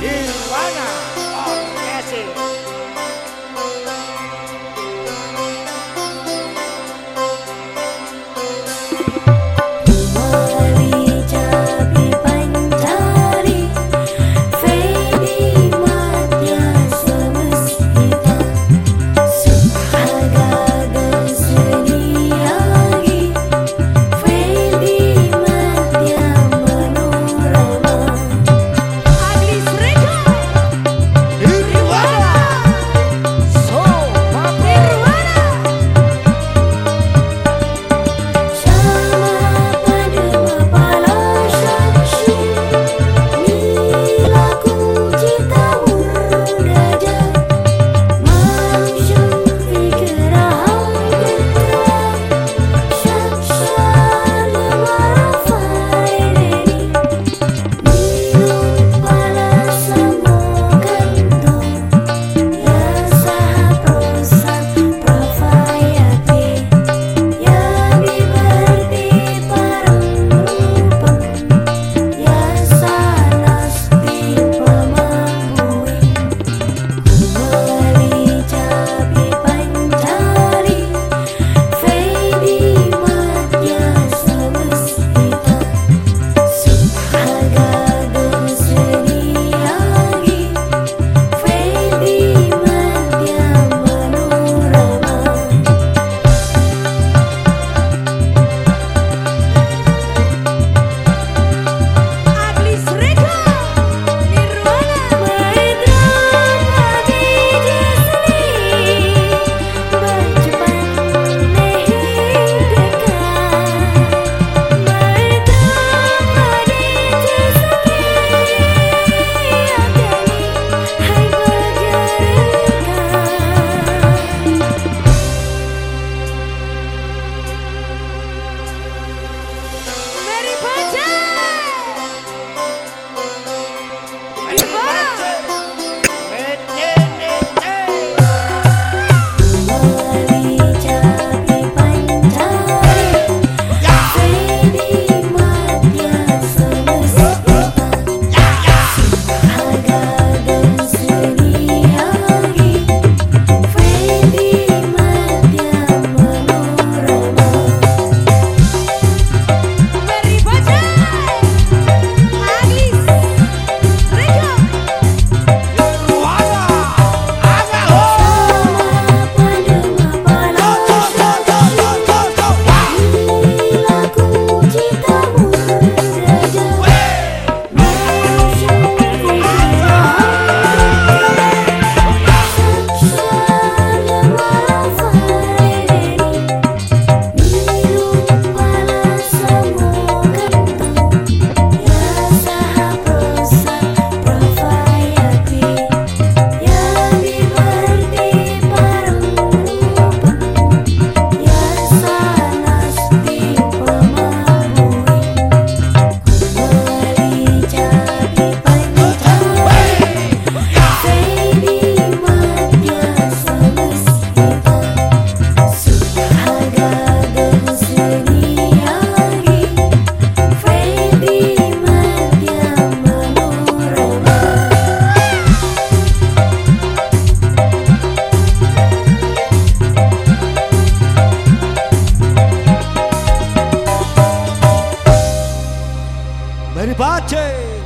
Iguana. बाचे